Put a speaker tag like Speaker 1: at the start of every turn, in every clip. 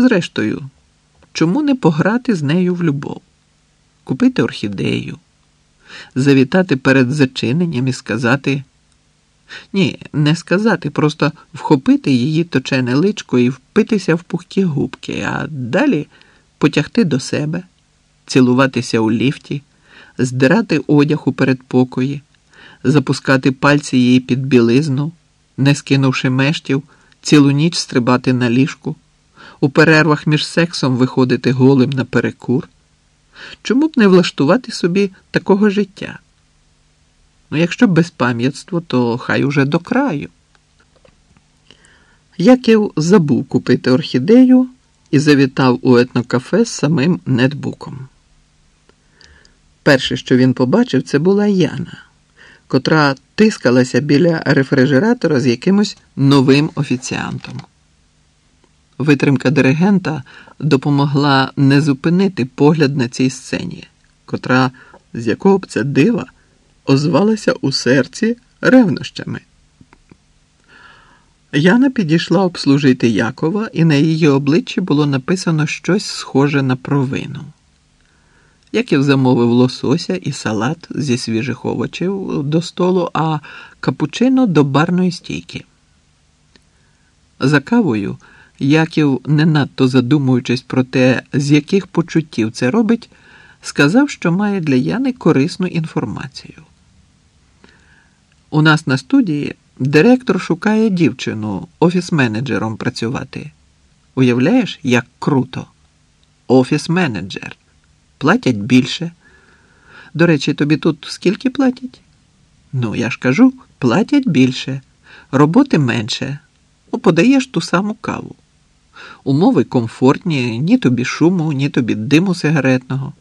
Speaker 1: Зрештою, чому не пограти з нею в любов? Купити орхідею, завітати перед зачиненням і сказати. Ні, не сказати, просто вхопити її точене личко і впитися в пухкі губки, а далі потягти до себе, цілуватися у ліфті, здирати одяг у передпокої, запускати пальці її під білизну, не скинувши мештів, цілу ніч стрибати на ліжку, у перервах між сексом виходити голим на перекур. Чому б не влаштувати собі такого життя? Ну, якщо безпам'ятство, то хай уже до краю. Яків забув купити орхідею і завітав у етнокафе з самим нетбуком. Перше, що він побачив, це була Яна, котра тискалася біля рефрижератора з якимось новим офіціантом. Витримка диригента допомогла не зупинити погляд на цій сцені, котра, з якого б це дива, озвалася у серці ревнощами. Яна підійшла обслужити Якова, і на її обличчі було написано щось схоже на провину. Яків замовив лосося і салат зі свіжих овочів до столу, а капучино до барної стійки. За кавою Яків, не надто задумуючись про те, з яких почуттів це робить, сказав, що має для Яни корисну інформацію. У нас на студії директор шукає дівчину офіс-менеджером працювати. Уявляєш, як круто? Офіс-менеджер. Платять більше. До речі, тобі тут скільки платять? Ну, я ж кажу, платять більше, роботи менше. Ну, подаєш ту саму каву. Умови комфортні, ні тобі шуму, ні тобі диму сигаретного.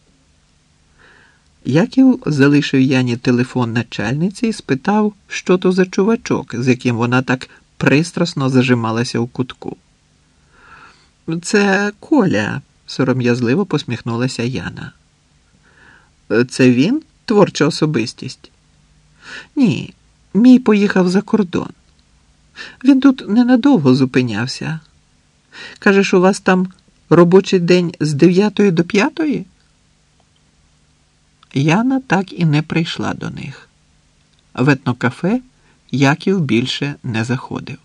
Speaker 1: Яків залишив Яні телефон начальниці і спитав, що то за чувачок, з яким вона так пристрасно зажималася у кутку. Це Коля, сором'язливо посміхнулася Яна. Це він творча особистість? Ні, мій поїхав за кордон. Він тут ненадовго зупинявся. Кажеш, у вас там робочий день з 9 до 5? Яна так і не прийшла до них. В етнокафе Яків більше не заходив.